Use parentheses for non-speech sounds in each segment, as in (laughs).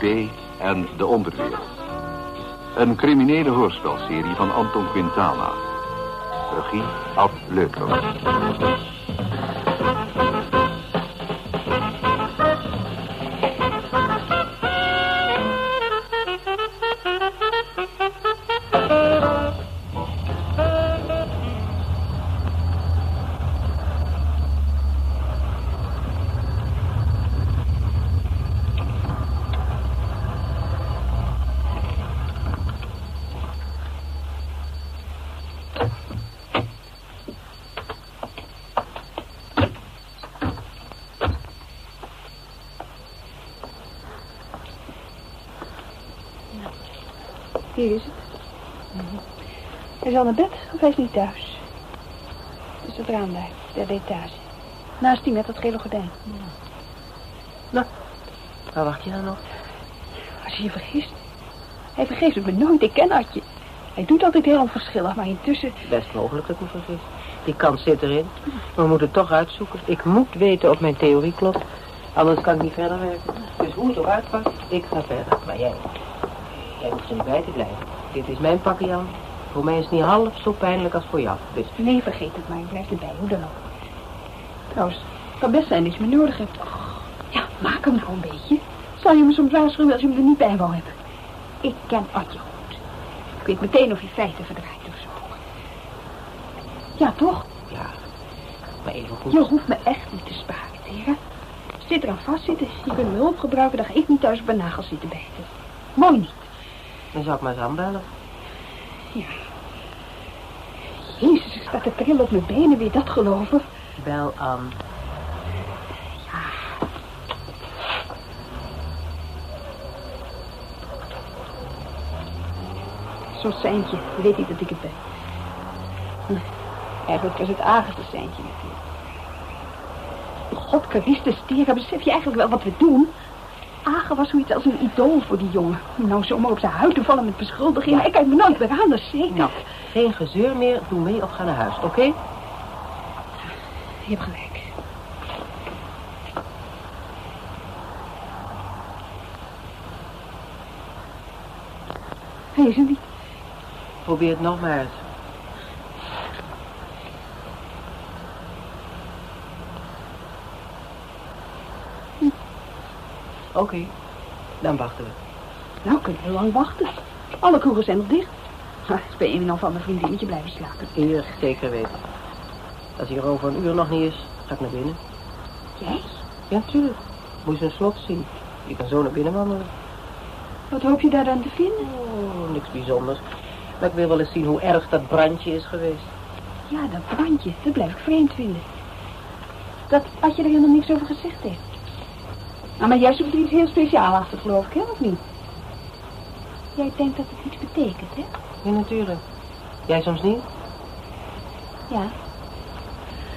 En De Onderwereld. Een criminele hoorspelserie van Anton Quintana. Regie Ad Leupler. Gele gordijn. Nou, waar wacht je dan nog? Als je je vergist. Hij vergeet het me nooit, ik ken Adje. Hij doet altijd heel onverschillig, maar intussen... Best mogelijk dat ik me vergis. Die kans zit erin. We moeten het toch uitzoeken. Ik moet weten of mijn theorie klopt. Anders kan ik niet verder werken. Dus hoe het ook uitpakt, ik ga verder. Maar jij, jij hoeft er niet bij te blijven. Dit is mijn pakje, Jan. Voor mij is het niet half zo pijnlijk als voor jou. Dus Nee, vergeet het maar. Ik blijf erbij, hoe dan ook. Trouwens, kan best zijn dat je me nodig hebt. Ja, maak hem nou een beetje. Zal je me soms waarschuwen als je me er niet bij wou hebben? Ik ken Adje goed. Ik weet meteen of je feiten verdraait of zo. Ja, toch? ja, maar even goed. Je hoeft me echt niet te sparen, Tera. Zit eraan vastzitten. Je kunt me hulp gebruiken, dan ga ik niet thuis op mijn nagels zitten bijten. Mooi niet. Dan zou ik maar eens aanbellen. Ja. Jezus, ik sta te trillen op mijn benen, weer dat geloven? Bel aan. Zo'n seintje. Je weet niet dat ik het ben. Hm. Eigenlijk was het Agatha seintje natuurlijk. God, Christus, Tera, besef je eigenlijk wel wat we doen? Aga was zoiets als een idool voor die jongen. Nou zomaar op zijn huid te vallen met beschuldigingen. Ik kijk me nooit meer aan, dat is zeker. Nou, geen gezeur meer. Doe mee of ga naar huis, oké? Je hebt gelijk. Hij is er niet. Probeer het nog maar eens. Oké, dan wachten we. Nou, kunnen we lang wachten. Alle kroegen zijn nog dicht. Ha, is bij een en al van mijn vriendinnetje blijven slapen. Hier, zeker weten. Als hij er over een uur nog niet is, ga ik naar binnen. Jij? Ja, natuurlijk. Moet je zijn slot zien. Je kan zo naar binnen wandelen. Wat hoop je daar dan te vinden? Oh, niks bijzonders. Maar ik wil wel eens zien hoe erg dat brandje is geweest. Ja, dat brandje. Dat blijf ik vreemd vinden. Dat had je er helemaal niks over gezegd heeft. Nou, maar jij zoekt er iets heel speciaals achter, geloof ik, hè, of niet? Jij denkt dat het iets betekent, hè? Ja, natuurlijk. Jij soms niet? Ja.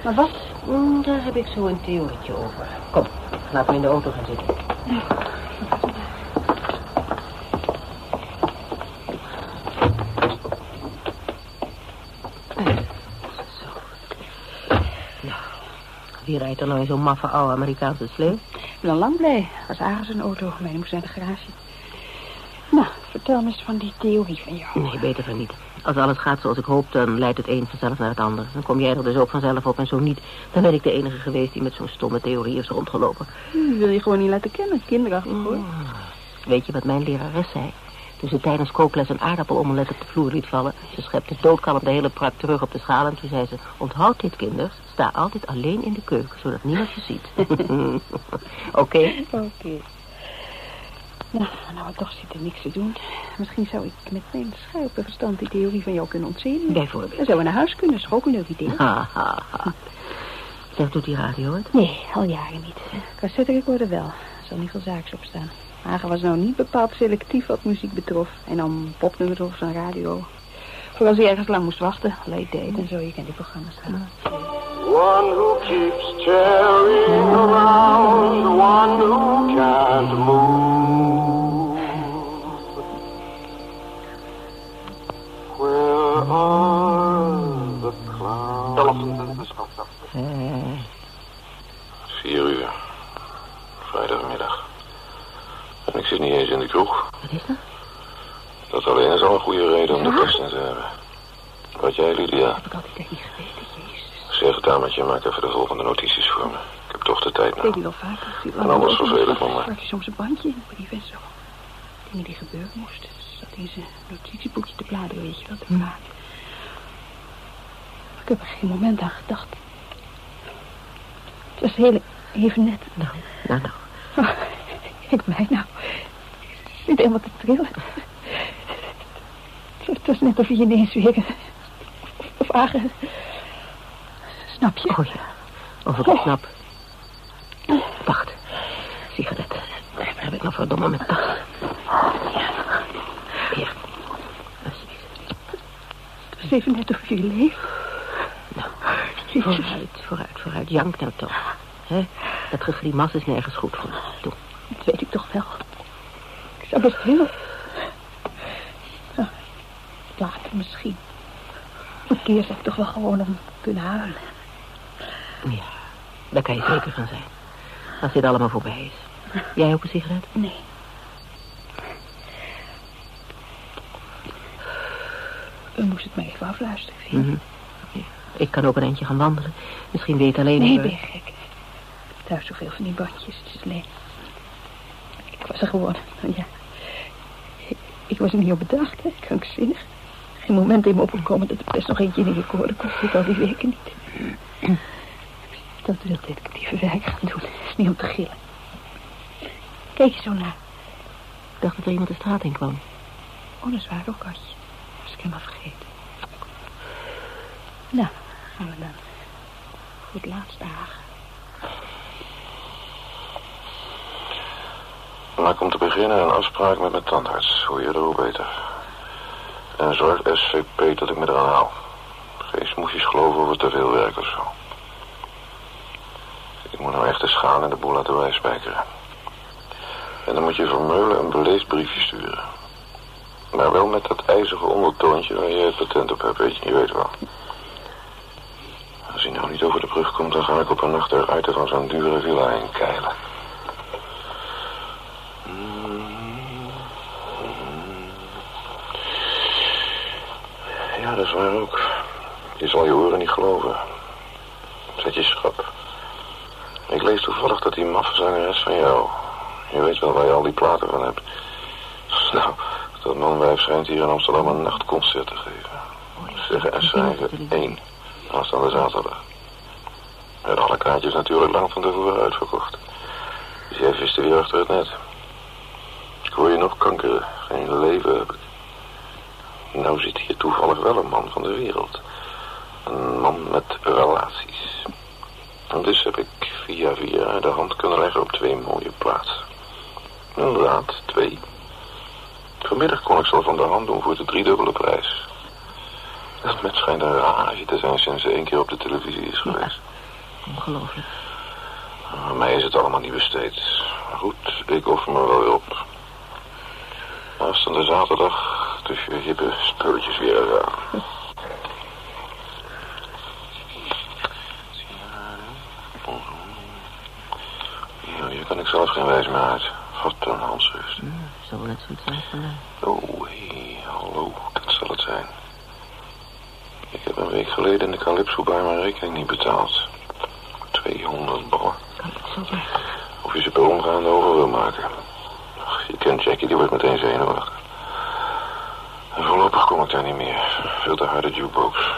Maar wat? Mm, daar heb ik zo een theorietje over. Kom, laten we in de auto gaan zitten. Zo. Wie rijdt er nou in zo'n maffe oude Amerikaanse slee? Ik ben al lang blij. Was Agen zijn auto. Mij moest naar de garage. Nou, vertel me eens van die theorie van jou. Nee, beter van niet. Als alles gaat zoals ik hoop, dan leidt het een vanzelf naar het ander. Dan kom jij er dus ook vanzelf op en zo niet. Dan ben ik de enige geweest die met zo'n stomme theorie is rondgelopen. Die wil je gewoon niet laten kennen. Kinderachtig, hoor. Weet je wat mijn lerares zei? Toen ze tijdens kookles een aardappelomelet op de vloer liet vallen. Ze schepte doodkalm de hele prak terug op de schaal. En toen zei ze, onthoud dit kinders. Sta altijd alleen in de keuken, zodat niemand je ziet. (laughs) Oké? Oké. Nou, nou, we toch zit er niks te doen. Misschien zou ik met mijn schuipe verstand die theorie van jou kunnen ontzien. Bijvoorbeeld. Dan zouden we naar huis kunnen. Dat is ook een leuk idee. Ha, ha, ha. Zeg, doet die radio het? Nee, al jaren niet. Cassette recorder wel. Er zal niet veel zaaks op staan. Hagen was nou niet bepaald selectief wat muziek betrof. En dan popnummers of zijn radio. Voor als hij ergens lang moest wachten. Late date en zo. Je kent die programma's gaan. One who keeps tearing around, one who can't move. Where are the clouds? Vier uur. Vrijdagmiddag. Ik zit niet eens in de kroeg. Wat is dat? Dat alleen is al een goede reden om de Ja? te hebben. Wat jij, Lydia? Heb ik altijd niet geweten, jezus. Zeg het dametje, maak even de volgende notities voor me. Ik heb toch de tijd Ik weet nou. die wel vaker. Ik zie En anders vervelend voor me. Had je soms een bandje in een brief en zo. Dingen die gebeuren moesten. Zat in zijn notitieboekje te bladeren, weet je wel, te praten. Ik heb er geen moment aan gedacht. Het was heel even net. Nou, nou, nou. Oh, (laughs) ik mij nou. Ik zit helemaal te trillen. Het was net of je ineens weer... (laughs) Of, of. Snap je? Oh ja, of ik het snap. Wacht, sigaret. Daar heb ik nog verdomme met tas. Hier, alsjeblieft. Het was even net of je leeft. Nou, vooruit, vooruit, vooruit. Jank nou toch. Hè? Dat gegrimas is nergens goed voor. Doe. Dat weet ik toch wel. Ik zou best heel... Nou, later misschien. Een keer zou ik toch wel gewoon om kunnen huilen. Kan je zeker van zijn. Als dit allemaal voorbij is. Jij ook een sigaret? Nee. U moest het maar even afluisteren? Mhm. Ik kan ook een eindje gaan wandelen. Misschien weet alleen... Nee, ben je gek. Thuis zoveel van die bandjes. Het is alleen... Ik was er gewoon... Ja. Ik, was er niet op bedacht, hè. Krankzinnig. Geen moment in me opgekomen dat er best nog eentje in de recorder kon zitten. Al die weken niet. Dat wil detectieve werk gaan doen. is niet om te gillen. Kijk je zo naar. Ik dacht dat er iemand de straat in kwam. Oh, dat is waar ook, Adje. Dat is ik helemaal vergeten. Nou, gaan we dan. Voor het laatste dagen. Maak om te beginnen een afspraak met mijn tandarts. Hoe eerder, hoe beter. En zorg SCP dat ik me eraan hou. Geen smoesjes geloven over te veel werk of zo. Eens gaan en de boel laten bijspijkeren. En dan moet je Vermeulen een beleefd briefje sturen. Maar wel met dat ijzige ondertoontje waar jij het patent op hebt, weet je, je weet wel. Als hij nou niet over de brug komt, dan ga ik op een nacht eruit van zo'n dure villa in keilen. Ja, dat is waar ook. Je zal je oren niet geloven. Zet je schrap. Ik lees toevallig dat die maffe zangeres van jou... Je weet wel waar je al die platen van hebt. Nou, dat manwijf schijnt hier in Amsterdam een nachtconcert te geven. Zeggen en schrijven één. Aanstaande zaterdag. Met alle kaartjes natuurlijk lang van tevoren uitverkocht. Dus jij viste weer achter het net. Ik hoor je nog kankeren. Geen leven heb ik. Nou zit hier toevallig wel een man van de wereld. Een man met relaties. En dus heb ik via via de hand kunnen leggen op twee mooie plaatsen. Inderdaad, twee. Vanmiddag kon ik ze al van de hand doen voor de driedubbele prijs. Dat met schijnt een rage te zijn sinds ze één keer op de televisie is geweest. Ongelooflijk. Aan mij is het allemaal niet besteed. Maar goed, ik offer me wel weer op. Aanstaande zaterdag tussen je hippe spulletjes weer aan. (laughs) Ja, hier kan ik zelf geen wijs meer uit. Wat een handschrift. Hm, zal wel net zoiets zijn van mij. Oh, hé, hallo, dat zal het zijn. Ik heb een week geleden in de Calypso bij mijn rekening niet betaald. 200 ballen. Of je ze per omgaande over wil maken. Ach, je kent Jackie, die wordt meteen zenuwachtig. En voorlopig kom ik daar niet meer. Veel te harde jukebox.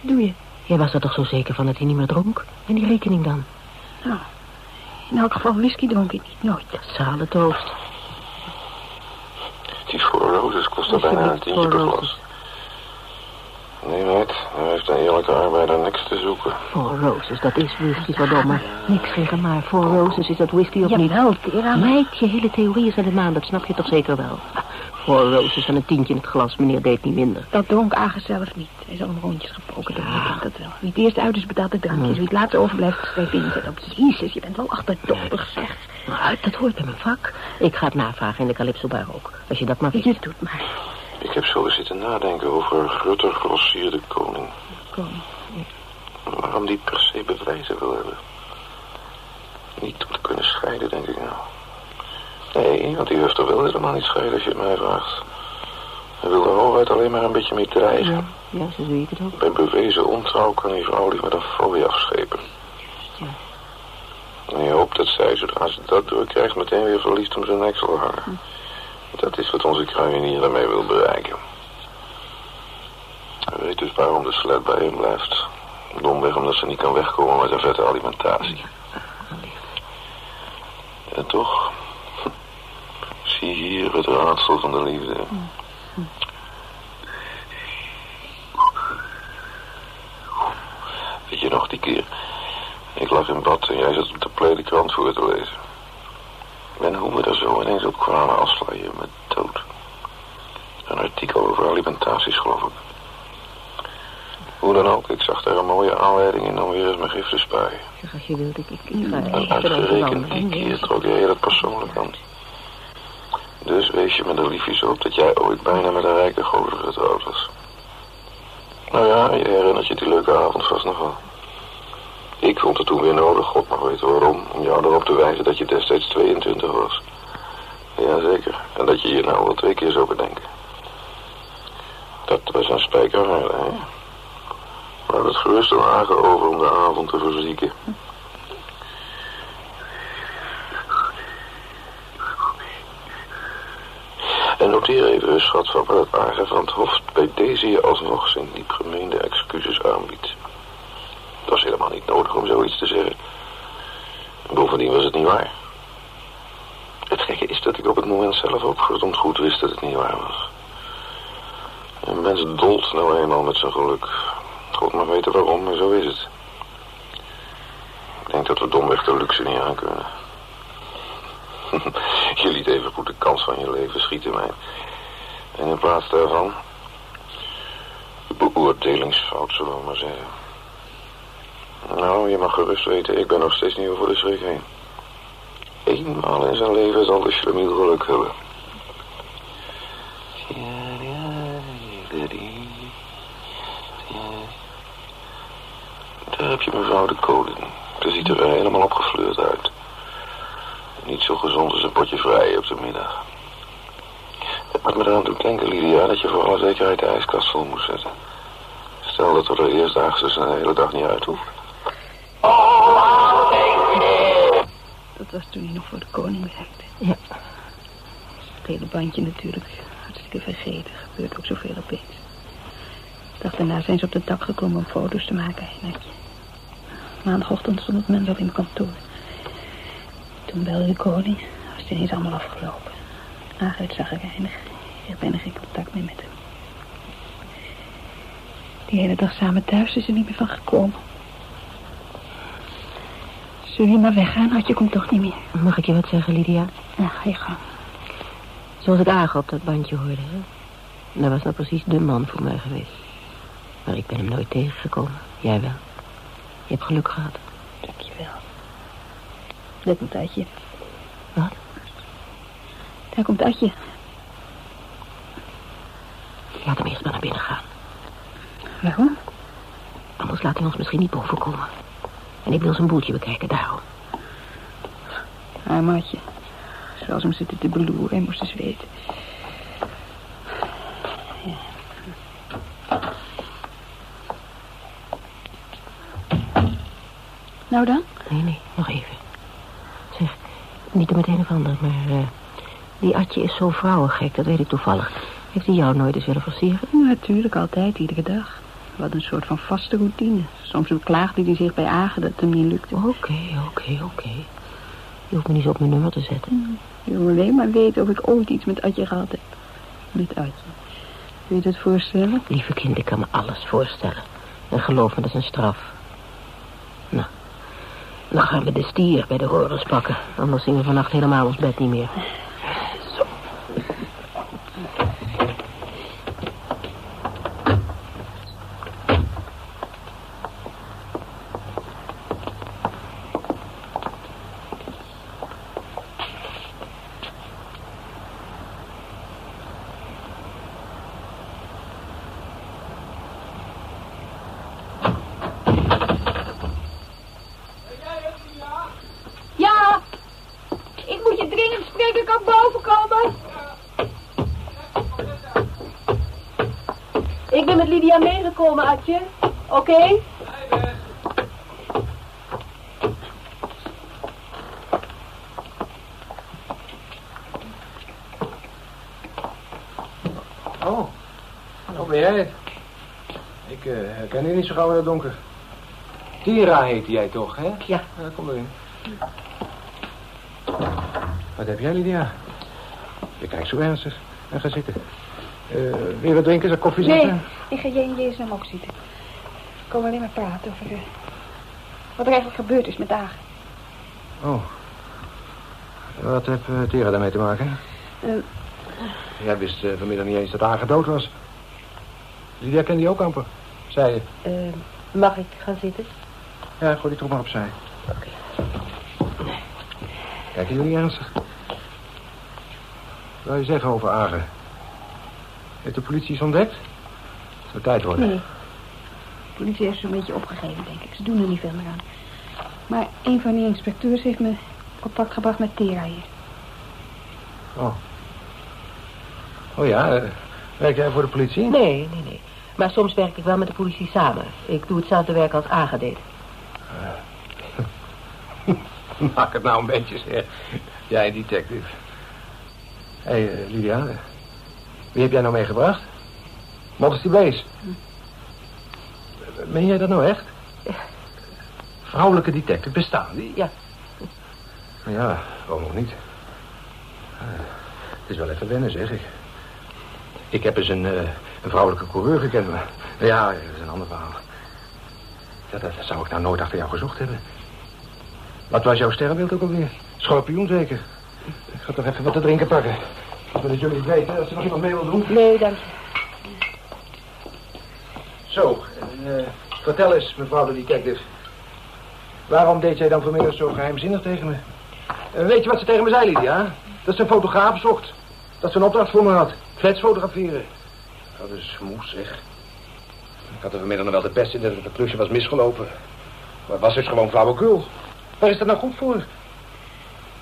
Doe je? Jij was er toch zo zeker van dat hij niet meer dronk? En die rekening dan? Nou, in elk geval whisky dronk ik niet. Nooit. Zale toast. Die Four Roses kost bijna een tientje per glas. Nee, meid, daar heeft een eerlijke arbeider niks te zoeken. Four Roses, dat is whisky, verdomme. Niks zeggen maar. Four Roses is dat whisky of niet? Jawel, Tera. Meid, je hele theorie is aan de maan, dat snap je toch zeker wel? (laughs) Four Roses en een tientje in het glas, meneer deed niet minder. Dat dronk Agen zelf niet. Hij is al rondjes gepoken, dat weet ik dat wel. Wie het eerst uit is, betaalt de drankjes. Wie het later overblijft, schrijft inzet op. Jezus, je bent wel achterdochtig, zeg. Maar dat hoort bij mijn vak. Ik ga het navragen in de Calypso bar ook. Als je dat maar weet. Je doet maar. Ik heb zo eens zitten nadenken over Grutter Grossier de Koning. Kom. Waarom die per se bewijzen wil hebben. Niet om te kunnen scheiden, denk ik nou. Nee, want die Hufter wil helemaal niet schelen als je het mij vraagt. Hij wil er hooguit alleen maar een beetje mee dreigen. Ja, ja, zo zie ik het ook. Bij bewezen ontrouw kan die vrouw die met een fooi afschepen. Ja. En je hoopt dat zij, zodra ze dat doorkrijgt, meteen weer verliest om zijn nek zal hangen. Dat is wat onze kruinier ermee wil bereiken. Hij weet dus waarom de slet bij hem blijft. Domweg omdat ze niet kan wegkomen met een vette alimentatie. En toch, zie hier het raadsel van de liefde. Weet je nog die keer? Ik lag in bad en jij zat op de play krant voor te lezen. En hoe we er zo ineens op kwamen afslaan je met dood. Een artikel over alimentaties, geloof ik. Hoe dan ook, ik zag daar een mooie aanleiding in om weer eens mijn gif te spuien. Zeg, als je wilt, ik, ik, ik ga En even uitgerekend die keer trok jij dat persoonlijk aan. Dus wees je met de liefjes op dat jij ooit bijna met een rijke gozer getrouwd was. Nou ja, je herinnert je die leuke avond vast nog wel. Ik vond het toen weer nodig, God mag weten waarom, om jou erop te wijzen dat je destijds 22 was. Jazeker, en dat je hier nou wel twee keer zou bedenken. Dat was een spijkerwaarde, hè? Maar het gerust een wagen over om de avond te verzieken. En noteer even, schatvader, dat Agen van het Hof bij deze alsnog zijn diep gemeende excuses aanbiedt. Het was helemaal niet nodig om zoiets te zeggen. En bovendien was het niet waar. Het gekke is dat ik op het moment zelf ook verdomd goed wist dat het niet waar was. Een mens dolt nou eenmaal met zijn geluk. God mag weten waarom, maar zo is het. Ik denk dat we domweg de luxe niet aankunnen. (laughs) je liet even goed de kans van je leven schieten mij. En in plaats daarvan... beoordelingsfout, zullen we maar zeggen. Nou, je mag gerust weten, ik ben nog steeds niet over de schrik heen. Eenmaal in zijn leven zal de schlemiel geluk hebben. Daar heb je mevrouw de koning. Ze ziet er helemaal opgefleurd uit. Niet zo gezond als een potje vrij op de middag. Het maakt me eraan doen denken, Lydia, dat je voor alle zekerheid de ijskast vol moet zetten. Stel dat we er eerstdaags een hele dag niet uit hoeven. Dat was toen hij nog voor de koning werkte. Ja. Het hele bandje natuurlijk. Hartstikke vergeten. Gebeurt ook zoveel opeens. De dag daarna zijn ze op het dak gekomen om foto's te maken. Maandagochtend stond het mens al in mijn kantoor. Toen belde de koning. Was het ineens allemaal afgelopen. Aagheid zag ik eindig. Ik kreeg bijna geen contact meer met hem. Die hele dag samen thuis is er niet meer van gekomen. Zul je maar weggaan? Hartje komt toch niet meer. Mag ik je wat zeggen, Lydia? Ja, ga je gang. Zoals ik Agen op dat bandje hoorde, hè? Dat was nou precies de man voor mij geweest. Maar ik ben hem nooit tegengekomen. Jij wel. Je hebt geluk gehad. Daar komt Adje. Wat? Daar komt Adje. Laat hem eerst maar naar binnen gaan. Waarom? Anders laat hij ons misschien niet bovenkomen. En ik wil zijn boeltje bekijken, daarom. Haar maatje. Zoals hem zitten te beloeren en moest eens weten. Ja. Nou dan? Nee, nee, nog even. Niet om het een of ander, maar... eh, die Atje is zo vrouwengek, dat weet ik toevallig. Heeft hij jou nooit eens willen versieren? Natuurlijk, altijd, iedere dag. Wat een soort van vaste routine. Soms beklaagde hij zich bij Agen dat het hem niet lukte. Oké, oké, oké. Je hoeft me niet zo op mijn nummer te zetten. Je wil alleen maar weten of ik ooit iets met Adje gehad heb. Met Adje. Kun je je dat voorstellen? Lieve kind, ik kan me alles voorstellen. En geloof me, dat is een straf. Dan gaan we de stier bij de horens pakken. Anders zien we vannacht helemaal ons bed niet meer. Oké? Oh, oh ben jij het? Ik eh, herken je niet zo gauw in het donker. Tira heette jij toch, hè? Ja. kom erin. Wat heb jij, Lydia? Je kijkt zo ernstig. En ga zitten. Eh, weer wat drinken? Zal ik koffie Nee? Ik ga jij en Jezus hem ook zitten. We komen alleen maar praten over eh, wat er eigenlijk gebeurd is met Dagen. Oh. Wat heeft uh, Tera daarmee te maken? Eh, Jij wist eh, vanmiddag niet eens dat Agen dood was. Lydia kende die ook amper, zei je. Eh, mag ik gaan zitten? Ja, gooi die toch maar opzij. Kijken jullie ernstig? Wat wil je zeggen over Agen? Heeft de politie iets ontdekt? Het zou tijd worden. nee. De politie heeft zo'n beetje opgegeven, denk ik. Ze doen er niet veel meer aan. Maar een van die inspecteurs heeft me contact gebracht met Tera hier. Oh. Oh ja, eh, werk jij voor de politie? Nee, nee, nee. Maar soms werk ik wel met de politie samen. Ik doe hetzelfde werk als Aga deed. (laughs) Maak het nou een beetje, zeg. Jij, detective. Hé, hey, eh, Lydia. Wie heb jij nou meegebracht? Modesty Blaze. Meen jij dat nou echt? Vrouwelijke detective, bestaan die? Ja. Nou ja, waarom nog niet? Het is wel even wennen, zeg ik. Ik heb eens een, eh, een vrouwelijke coureur gekend, maar... Ja, dat is een ander verhaal. Ja, dat zou ik nou nooit achter jou gezocht hebben. Wat was jouw sterrenbeeld ook alweer? Schorpioen zeker. Ik ga toch even wat te drinken pakken. Ik wil dat jullie weten, als er nog iemand mee wil doen. Nee, dank je. Zo, eh, vertel eens, mevrouw de detective. Waarom deed jij dan vanmiddag zo geheimzinnig tegen me? En weet je wat ze tegen me zei, Lydia? Dat ze een fotograaf zocht. Dat ze een opdracht voor me had. Flats fotograferen. Dat is moes, zeg. Ik had er vanmiddag nog wel de pest in dat het klusje was misgelopen. Maar het was dus gewoon flauwekul. Waar is dat nou goed voor?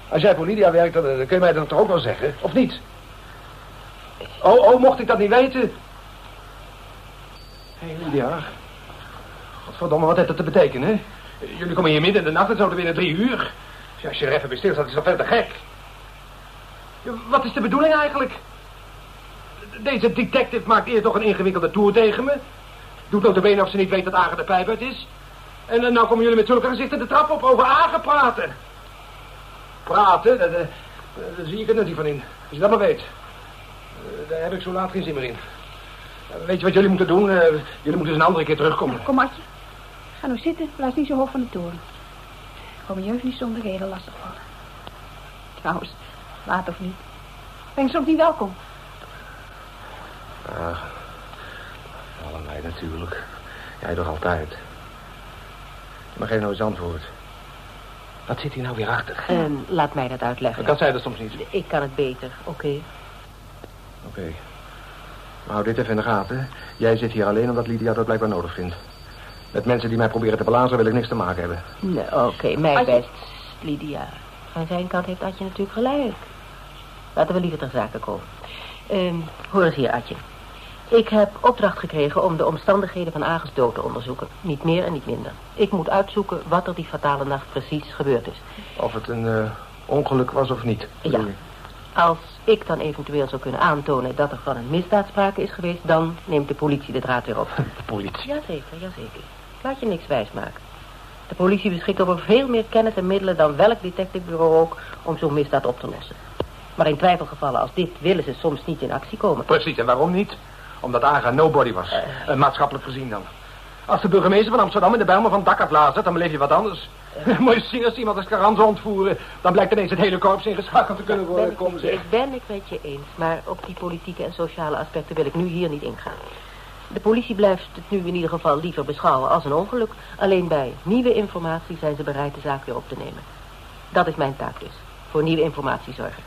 Als jij voor Lydia werkt, dan, dan kun je mij dat toch ook wel zeggen, of niet? Oh, oh, mocht ik dat niet weten? Hé, Lydia. Godverdomme, wat heeft dat te betekenen, hè? Jullie komen hier midden in de nacht en zouden binnen drie uur. Als je er even bij stilstaat, is dat verder gek. Wat is de bedoeling eigenlijk? Deze detective maakt eerst nog een ingewikkelde tour tegen me. Doet notabene of ze niet weet dat Agen de pijp uit is. En uh, nou komen jullie met zulke gezichten de trap op over Agen praten. Praten? Daar, daar, daar zie ik het nut niet van in. Als je dat maar weet. Eh, daar heb ik zo laat geen zin meer in. Eh, weet je wat jullie moeten doen? Eh, jullie moeten eens een andere keer terugkomen. Kom, Adje. Ga nou zitten. Blijf niet zo hoog van de toren. Kom je jeugd niet zonder reden lastig vallen. Trouwens, laat of niet. Ben je soms niet welkom? Ja, allebei natuurlijk. Jij toch altijd. Maar geef nou eens antwoord. Wat zit hier nou weer achter? Ehm, laat mij dat uitleggen. Kan zij dat soms niet? Ik kan het beter, oké. Oké. Maar hou dit even in de gaten. Jij zit hier alleen omdat Lydia dat blijkbaar nodig vindt. Met mensen die mij proberen te blazen wil ik niks te maken hebben. Nee, Oké, mijn Adje- best, Lydia. Van zijn kant heeft Adje natuurlijk gelijk. Laten we liever ter zake komen. Ehm, hoor eens hier, Adje. Ik heb opdracht gekregen om de omstandigheden van Ages dood te onderzoeken. Niet meer en niet minder. Ik moet uitzoeken wat er die fatale nacht precies gebeurd is. Of het een eh, ongeluk was of niet. Ja. bedoel je? Als ik dan eventueel zou kunnen aantonen dat er van een misdaad sprake is geweest... dan neemt de politie de draad weer op. (laughs) De politie. Jazeker, jazeker. Laat je niks wijsmaken. De politie beschikt over veel meer kennis en middelen dan welk detectivebureau ook om zo'n misdaad op te lossen. Maar in twijfelgevallen als dit willen ze soms niet in actie komen. Precies, en waarom niet? Omdat Aga nobody was. Eh, maatschappelijk gezien dan. Als de burgemeester van Amsterdam in de Bijlmer van dak afblazen, dan beleef je wat anders. (laughs) Moet je zien als iemand als Karan ontvoeren, dan blijkt ineens het hele korps ingeschakeld te kunnen worden. ik, Kom zeg. ik ben ik met je eens, maar op die politieke en sociale aspecten wil ik nu hier niet ingaan. De politie blijft het nu in ieder geval liever beschouwen als een ongeluk. Alleen bij nieuwe informatie zijn ze bereid de zaak weer op te nemen. Dat is mijn taak dus. Voor nieuwe informatie zorgen.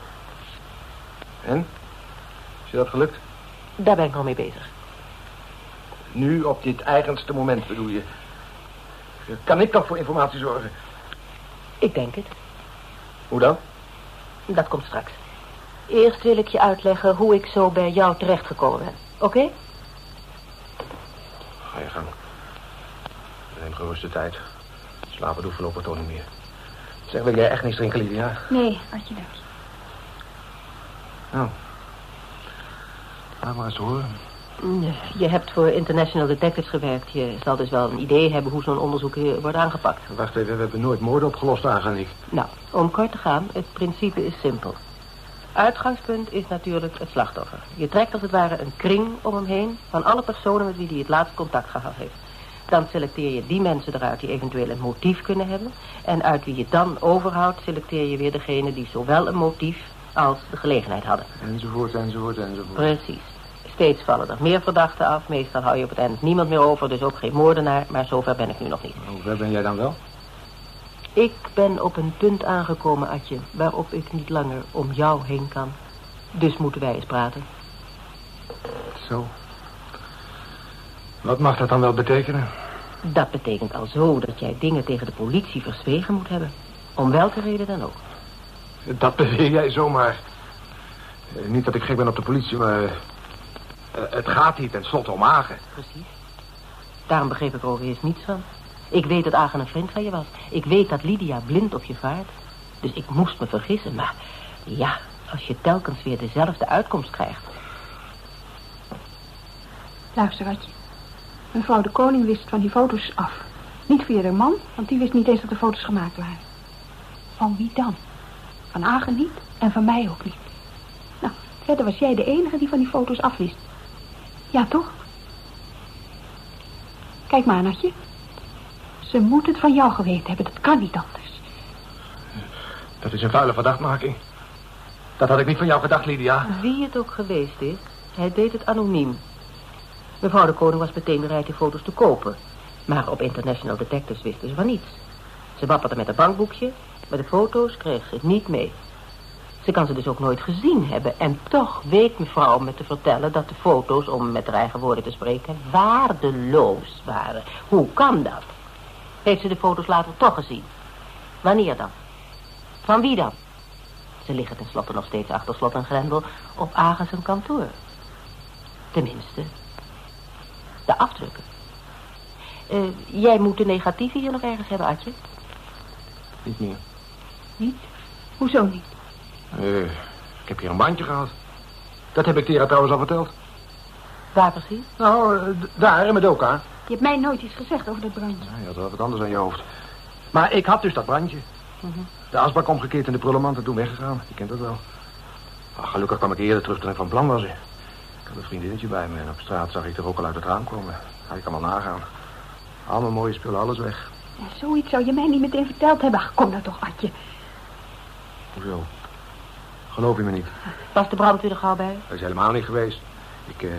En? Is je dat gelukt? Daar ben ik al mee bezig. Nu op dit eigenste moment bedoel je? Kan ik toch voor informatie zorgen? Ik denk het. Hoe dan? Dat komt straks. Eerst wil ik je uitleggen hoe ik zo bij jou terechtgekomen ben. Oké? Ga je gang. Neem gerust de tijd. Slapen doet voorlopig toch niet meer. Zeg, wil jij echt niet drinken, Lydia? Nee, dank je. Nou. Laat maar eens horen. Je hebt voor International Detectives gewerkt. Je zal dus wel een idee hebben hoe zo'n onderzoek eh, wordt aangepakt. Wacht even, we hebben nooit moorden opgelost, Aganiek. Nou, om kort te gaan, het principe is simpel. Uitgangspunt is natuurlijk het slachtoffer. Je trekt als het ware een kring om hem heen van alle personen met wie hij het laatst contact gehad heeft. Dan selecteer je die mensen eruit die eventueel een motief kunnen hebben. En uit wie je dan overhoudt, selecteer je weer degene die zowel een motief als de gelegenheid hadden. Enzovoort, enzovoort, enzovoort. Precies. Steeds vallen er meer verdachten af. Meestal hou je op het eind niemand meer over, dus ook geen moordenaar. Maar zover ben ik nu nog niet. Hoe ver ben jij dan wel? Ik ben op een punt aangekomen, Adje, waarop ik niet langer om jou heen kan. Dus moeten wij eens praten. Zo. Wat mag dat dan wel betekenen? Dat betekent al zo dat jij dingen tegen de politie verzwegen moet hebben. Om welke reden dan ook. Dat beweer jij zomaar. Eh, niet dat ik gek ben op de politie, maar... eh, het gaat hier tenslotte om Agen. Precies. Daarom begreep ik er overigens niets van. Ik weet dat Agen een vriend van je was. Ik weet dat Lydia blind op je vaart. Dus ik moest me vergissen. Maar ja, als je telkens weer dezelfde uitkomst krijgt. Luister, Adje. Mevrouw de Koning wist van die foto's af. Niet via haar man, want die wist niet eens dat de foto's gemaakt waren. Van wie dan? Van Agen niet en van mij ook niet. Nou, verder was jij de enige die van die foto's afwist. Ja, toch? Kijk maar, Natje. Ze moet het van jou geweten hebben. Dat kan niet anders. Dat is een vuile verdachtmaking. Dat had ik niet van jou gedacht, Lydia. Wie het ook geweest is, hij deed het anoniem. Mevrouw de Koning was meteen bereid die foto's te kopen. Maar op International Detectives wisten ze van niets. Ze wapperde met een bankboekje, maar de foto's kreeg ze niet mee. Ze kan ze dus ook nooit gezien hebben. En toch weet mevrouw me te vertellen dat de foto's, om met haar eigen woorden te spreken, waardeloos waren. Hoe kan dat? Heeft ze de foto's later toch gezien? Wanneer dan? Van wie dan? Ze liggen tenslotte nog steeds achter slot en grendel op Agens een kantoor. Tenminste, de afdrukken. Eh, jij moet de negatieve hier nog ergens hebben, Adje. Niet meer. Niet? Hoezo niet? Eh, ik heb hier een bandje gehad. Dat heb ik Tera trouwens al verteld. Waar precies? Nou, eh, daar in Medoka. Je hebt mij nooit iets gezegd over dat brandje. Ja, je had wel wat anders aan je hoofd. Maar ik had dus dat brandje. De asbak omgekeerd in de prullenmand en toen weggegaan. Je kent dat wel. Ach, gelukkig kwam ik eerder terug dan ik van plan was. Ik had een vriendinnetje bij me en op straat zag ik er ook al uit het raam komen. Ga ik allemaal nagaan. Al mijn mooie spullen, alles weg. Ja, zoiets zou je mij niet meteen verteld hebben. Ach, kom nou toch, Adje. Hoezo? Geloof je me niet? Was de brandweer er gauw bij? Dat is helemaal niet geweest. Ik eh,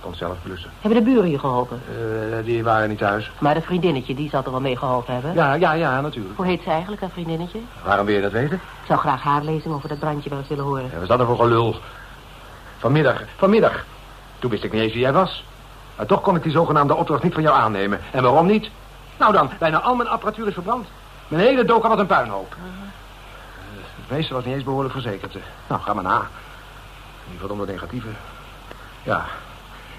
kon zelf blussen. Hebben de buren je geholpen? Eh, die waren niet thuis. Maar de vriendinnetje, die zal er wel mee geholpen hebben. Ja, ja, ja, natuurlijk. Hoe heet ze eigenlijk, dat vriendinnetje? Waarom wil je dat weten? Ik zou graag haar lezing over dat brandje wel eens willen horen. Ja, wat is dat nou voor gelul? Vanmiddag, vanmiddag. Toen wist ik niet eens wie jij was. Maar toch kon ik die zogenaamde opdracht niet van jou aannemen. En waarom niet? Nou dan, bijna al mijn apparatuur is verbrand. Mijn hele doka was een puinhoop. Het meeste was niet eens behoorlijk verzekerd. Nou, ga maar na. Die verdomde negatieven. Ja.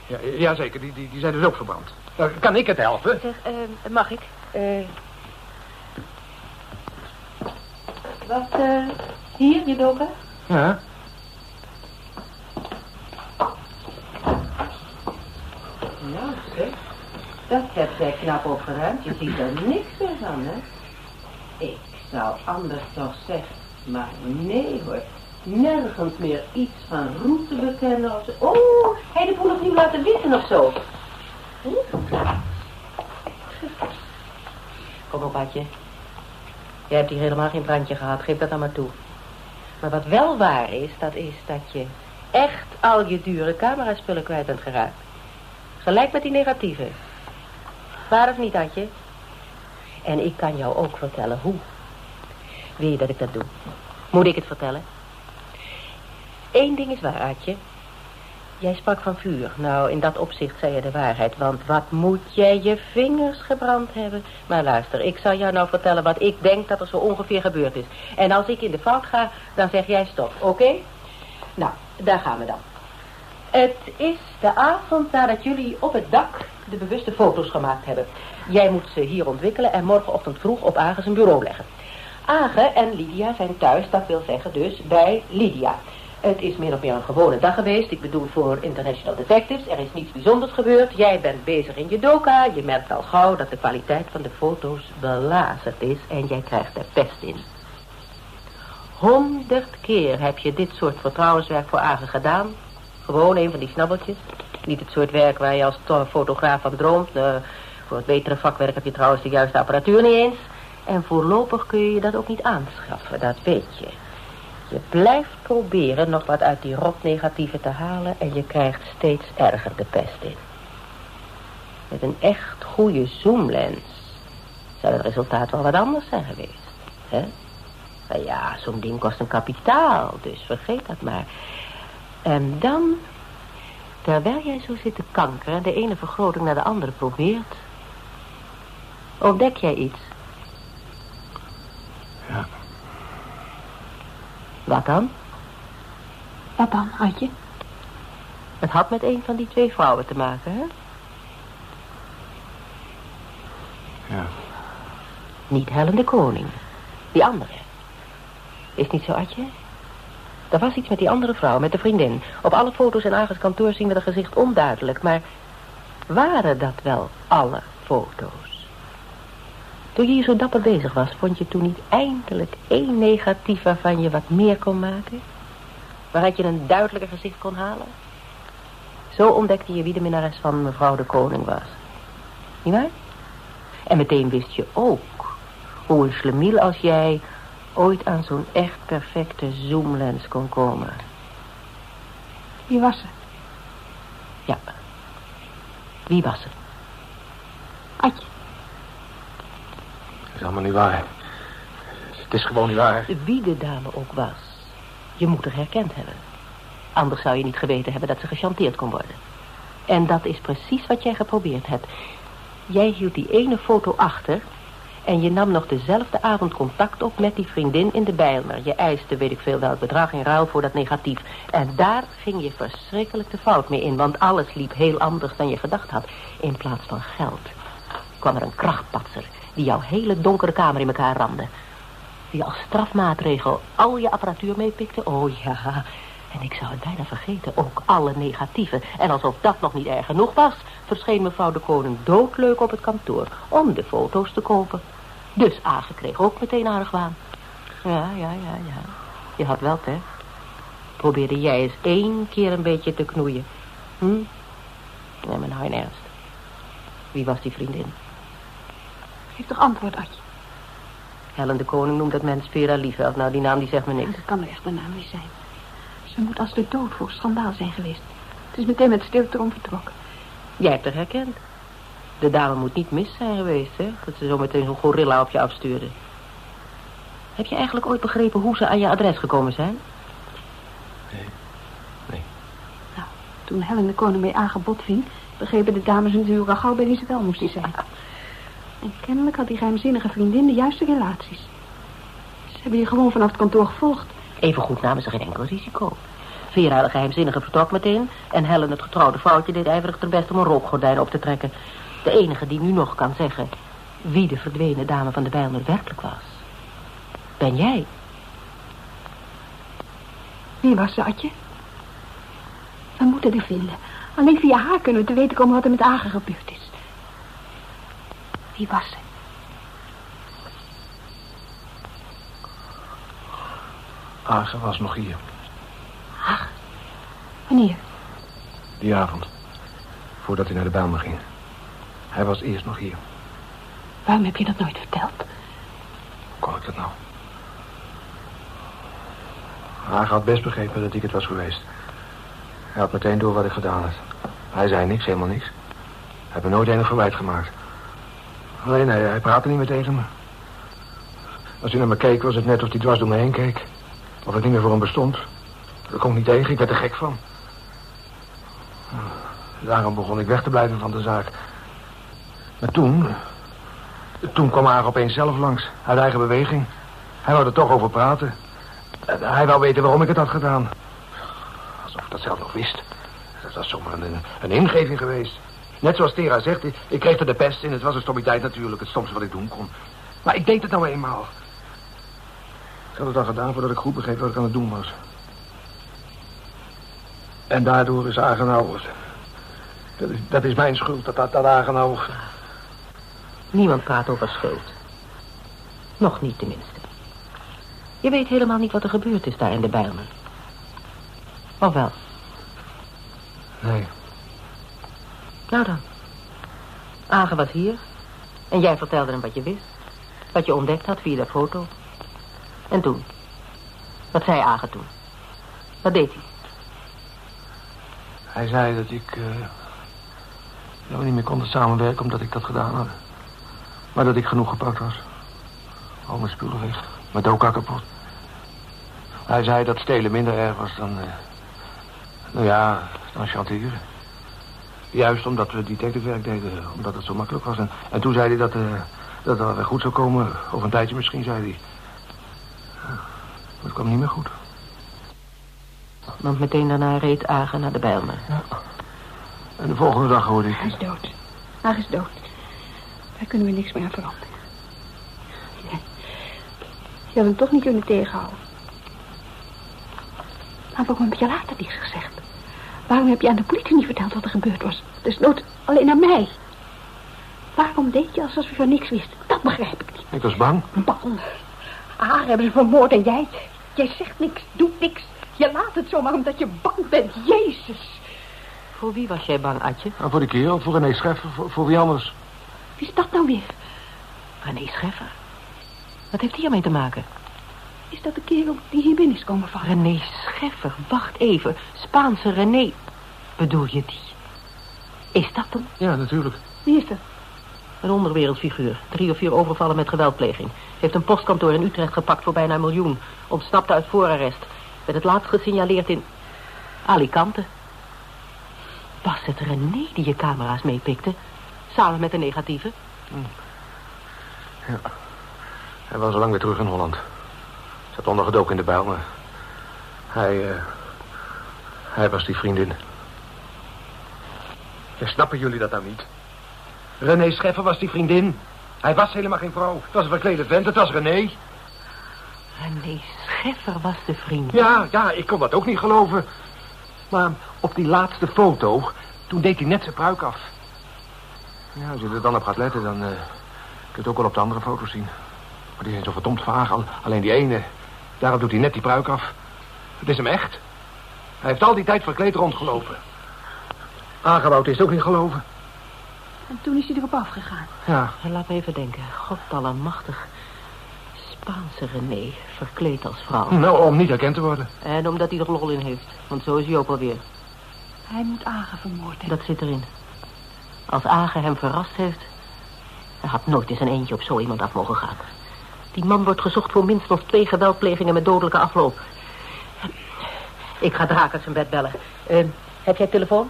Ja, ja zeker, die, die, die zijn dus ook verbrand. Eh, kan ik het helpen? Zeg, eh, mag ik? Eh wat, eh, hier, je doka? Ja. Nou, zeg. Dat heb jij knap opgeruimd. Je ziet er niks meer van, hè? Ik zou anders toch zeggen. Maar nee, hoor. Nergens meer iets van route bekennen of zo. Oh, hij de boel opnieuw laten wissen of zo. Hm? Kom op, Adje. Jij hebt hier helemaal geen brandje gehad. Geef dat dan maar toe. Maar wat wel waar is, dat is dat je echt al je dure cameraspullen kwijt bent geraakt. Gelijk met die negatieve. Waar of niet, Adje? En ik kan jou ook vertellen hoe. Wil je dat ik dat doe? Moet ik het vertellen? Eén ding is waar, Adje. Jij sprak van vuur. Nou, in dat opzicht zei je de waarheid. Want wat moet jij je vingers gebrand hebben? Maar luister, ik zal jou nou vertellen wat ik denk dat er zo ongeveer gebeurd is. En als ik in de fout ga, dan zeg jij stop, oké? Nou, daar gaan we dan. Het is de avond nadat jullie op het dak de bewuste foto's gemaakt hebben. Jij moet ze hier ontwikkelen en morgenochtend vroeg op Agen zijn bureau leggen. Agen en Lydia zijn thuis, dat wil zeggen dus bij Lydia. Het is meer of meer een gewone dag geweest. Ik bedoel voor International Detectives. Er is niets bijzonders gebeurd. Jij bent bezig in je doka. Je merkt al gauw dat de kwaliteit van de foto's belazerd is. En jij krijgt er pest in. Honderd keer heb je dit soort vertrouwenswerk voor Agen gedaan. Gewoon een van die snabbeltjes. Niet het soort werk waar je als fotograaf van droomt. Uh, voor het betere vakwerk heb je trouwens de juiste apparatuur niet eens. En voorlopig kun je je dat ook niet aanschaffen, dat weet je. Je blijft proberen nog wat uit die rotnegatieven te halen... en je krijgt steeds erger de pest in. Met een echt goede zoomlens zou het resultaat wel wat anders zijn geweest. Hè? Nou ja, zo'n ding kost een kapitaal, dus vergeet dat maar. En dan, terwijl jij zo zit te kankeren... de ene vergroting naar de andere probeert... ontdek jij iets... Ja. Wat dan? Wat dan, Adje? Het had met een van die twee vrouwen te maken, hè? Ja. Niet Helen de Koning. Die andere. Is niet zo, Adje? Er was iets met die andere vrouw, met de vriendin. Op alle foto's in Agens kantoor zien we dat gezicht onduidelijk. Maar waren dat wel alle foto's? Toen je hier zo dapper bezig was, vond je toen niet eindelijk één negatief waarvan je wat meer kon maken? Waaruit je een duidelijker gezicht kon halen? Zo ontdekte je wie de minnares van mevrouw de koning was. Niet waar? En meteen wist je ook hoe een slemiel als jij ooit aan zo'n echt perfecte zoomlens kon komen. Wie was ze? Ja. Wie was ze? Adje is allemaal niet waar. Het is gewoon niet waar. Wie de dame ook was, je moet haar herkend hebben. Anders zou je niet geweten hebben dat ze gechanteerd kon worden. En dat is precies wat jij geprobeerd hebt. Jij hield die ene foto achter... en je nam nog dezelfde avond contact op met die vriendin in de Bijlmer. Je eiste, weet ik veel welk bedrag in ruil voor dat negatief. En daar ging je verschrikkelijk de fout mee in... want alles liep heel anders dan je gedacht had. In plaats van geld kwam er een krachtpatser die jouw hele donkere kamer in elkaar ramde. Die als strafmaatregel al je apparatuur meepikte. Oh ja, en ik zou het bijna vergeten, ook alle negatieve. En alsof dat nog niet erg genoeg was, verscheen mevrouw de koning doodleuk op het kantoor om de foto's te kopen. Dus Agen kreeg ook meteen argwaan. Ja, ja, ja, ja. Je had wel, hè? Probeerde jij eens één keer een beetje te knoeien. Hm? Nee, maar nou in ernst. Wie was die vriendin? Geef toch antwoord, Adje. Helen de Koning noemt dat mens Vera Liefeld. Nou, die naam die zegt me niks. Dat kan er echt mijn naam niet zijn. Ze moet als de dood voor schandaal zijn geweest. Het is meteen met stilte erom vertrokken. Jij hebt haar herkend. De dame moet niet mis zijn geweest, hè? Dat ze zo meteen zo'n gorilla op je afstuurde. Heb je eigenlijk ooit begrepen hoe ze aan je adres gekomen zijn? Nee. Nee. Nou, toen Helen de Koning bij aangebod ving... begrepen de dames natuurlijk al gauw bij wie ze wel moesten zijn. En kennelijk had die geheimzinnige vriendin de juiste relaties. Ze hebben je gewoon vanaf het kantoor gevolgd. Even goed namen ze geen enkel risico. Vera de geheimzinnige vertrok meteen... en Helen het getrouwde vrouwtje deed ijverig ter best om een rookgordijn op te trekken. De enige die nu nog kan zeggen... wie de verdwenen dame van de Bijlmer werkelijk was. Ben jij. Wie was ze, Adje? We moeten er vinden. Alleen via haar kunnen we te weten komen wat er met Agen gebeurd is. Wie was ze? Ah, ze was nog hier. Ach, wanneer? Die avond. Voordat hij naar de Bijlmer ging. Hij was eerst nog hier. Waarom heb je dat nooit verteld? Hoe kon ik dat nou? Hij had best begrepen dat ik het was geweest. Hij had meteen door wat ik gedaan had. Hij zei niks, helemaal niks. Hij heeft me nooit enig verwijt gemaakt. Alleen, hij, praatte niet meer tegen me. Als hij naar me keek, was het net of hij dwars door me heen keek. Of het niet meer voor hem bestond. Dat kon ik niet tegen, ik werd er gek van. Daarom begon ik weg te blijven van de zaak. Maar toen... Toen kwam Aag opeens zelf langs, uit eigen beweging. Hij wou er toch over praten. Hij wou weten waarom ik het had gedaan. Alsof ik dat zelf nog wist. dat is zomaar een, een ingeving geweest. Net zoals Tera zegt, ik, ik kreeg er de pest in. Het was een stommiteit natuurlijk, het stomste wat ik doen kon. Maar ik deed het nou eenmaal. Ik had het al gedaan voordat ik goed begreep wat ik aan het doen was. En daardoor is Agenau... Dat is, dat is mijn schuld, dat, dat, dat. Niemand praat over schuld. Nog niet tenminste. Je weet helemaal niet wat er gebeurd is daar in de Bijlmer. Of wel? Nee. Nou dan. Agen was hier. En jij vertelde hem wat je wist. Wat je ontdekt had via de foto. En toen? Wat zei Agen toen? Wat deed hij? Hij zei dat ik... Uh, dat we niet meer konden samenwerken omdat ik dat gedaan had. Maar dat ik genoeg gepakt was. Al mijn spullen weg. Mijn doka kapot. Hij zei dat stelen minder erg was dan... Uh, nou ja, dan chanteren. Juist omdat we detectivewerk deden. Omdat het zo makkelijk was. En, en toen zei hij dat, uh, dat het weer goed zou komen. Over een tijdje misschien, zei hij. Maar het kwam niet meer goed. Want meteen daarna reed Agen naar de Bijlmer. Ja. En de volgende dag hoorde ik... Hij is dood. Agen is dood. Daar kunnen we niks meer aan veranderen. Je had hem toch niet kunnen tegenhouden. Maar waarom heb je later niets gezegd? Waarom heb je aan de politie niet verteld wat er gebeurd was? Dus nooit alleen aan mij. Waarom deed je alsof je van niks wist? Dat begrijp ik niet. Ik was bang. Bang? Haar hebben ze vermoord en jij... Jij zegt niks, doet niks. Je laat het zomaar omdat je bang bent. Jezus. Voor wie was jij bang, Adje? Nou, voor de kerel, voor René Scheffer, voor, voor wie anders. Wie is dat nou weer? René Scheffer? Wat heeft hij ermee te maken? Is dat de kerel die hier binnen is komen vallen? René Scheffer, wacht even. Spaanse René. Bedoel je die? Is dat hem? Ja, natuurlijk. Wie is dat? Een onderwereldfiguur. Drie of vier overvallen met geweldpleging. Heeft een postkantoor in Utrecht gepakt voor bijna een miljoen. Ontsnapte uit voorarrest. Werd het laatst gesignaleerd in Alicante. Was het René die je camera's meepikte? Samen met de negatieve? Hm. Ja. Hij was al lang weer terug in Holland. Zat ondergedoken in de buil, maar... Hij, uh, hij was die vriendin. Ja, snappen jullie dat nou niet? René Scheffer was die vriendin. Hij was helemaal geen vrouw. Het was een verklede vent, het was René. René Scheffer was de vriend. Ja, ja, ik kon dat ook niet geloven. Maar op die laatste foto, toen deed hij net zijn pruik af. Ja, als je er dan op gaat letten, dan uh, kun je het ook wel op de andere foto's zien. Maar die zijn zo verdomd vaag. Alleen die ene, daarop doet hij net die pruik af. Het is hem echt. Hij heeft al die tijd verkleed rondgelopen. Aangebouwd is het ook niet geloven. En toen is hij erop afgegaan. Ja. Laat me even denken. God allemachtig. Spaanse René, verkleed als vrouw. Nou, om niet herkend te worden. En omdat hij er lol in heeft. Want zo is hij ook alweer. Hij moet Agen vermoord hebben. Dat zit erin. Als Agen hem verrast heeft... Hij had nooit eens een eentje op zo iemand af mogen gaan. Die man wordt gezocht voor minstens twee geweldplegingen met dodelijke afloop. Ik ga Draak uit zijn bed bellen. Uh, heb jij telefoon?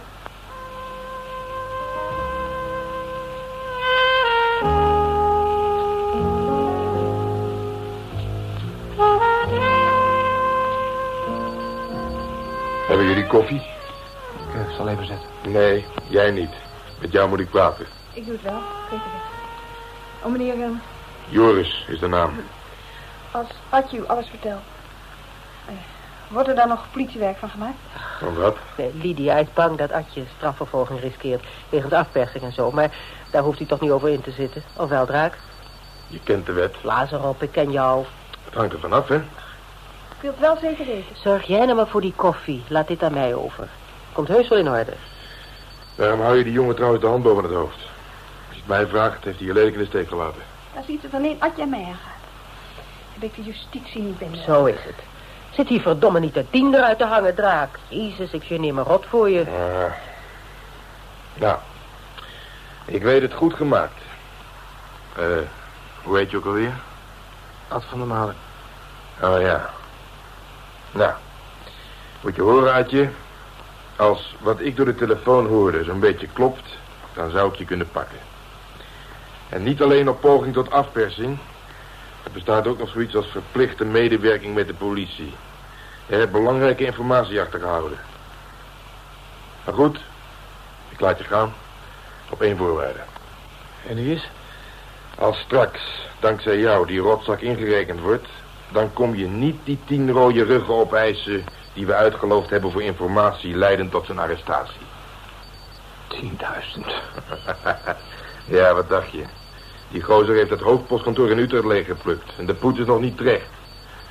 Hebben jullie koffie? Ik uh, zal even zetten. Nee, jij niet. Met jou moet ik praten. Ik doe het wel. Geef het weg. Oh, meneer... Uh... Joris is de naam. Als Adje u alles vertelt. Uh, wordt er dan nog politiewerk van gemaakt? Van wat? Nee, Lydia is bang dat Adje strafvervolging riskeert. Wegens afpersing en zo. Maar daar hoeft hij toch niet over in te zitten. Of wel, Draak? Je kent de wet. Blaas erop, ik ken jou. Het hangt er vanaf, hè? Ik wil het wel zeker weten. Zorg jij nou maar voor die koffie. Laat dit aan mij over. Komt heus wel in orde. Waarom hou je die jongen trouwens de hand boven het hoofd? Als je het mij vraagt, heeft hij je lelijk in de steek gelaten. Als iets het alleen Adje en mij aangaat. Heb ik de justitie niet binnen. Zo is het. Zit hier verdomme niet de tien eruit te hangen, draak. Jezus, ik geneer me rot voor je. Uh, nou, ik weet het goed gemaakt. Eh, uh, hoe heet je ook alweer? Ad van der Malen. Oh ja. Nou, moet je horen, Adje. Als wat ik door de telefoon hoorde zo'n beetje klopt, dan zou ik je kunnen pakken. En niet alleen op poging tot afpersing. Er bestaat ook nog zoiets als verplichte medewerking met de politie. Je hebt belangrijke informatie achtergehouden. Maar goed, ik laat je gaan. Op één voorwaarde. En die is? Als straks, dankzij jou, die rotzak ingerekend wordt... dan kom je niet die tien rode ruggen opeisen... die we uitgeloofd hebben voor informatie leidend tot zijn arrestatie. Tienduizend. (laughs) ja, wat dacht je? Die gozer heeft het hoofdpostkantoor in Utrecht leeggeplukt. En de poets is nog niet terecht.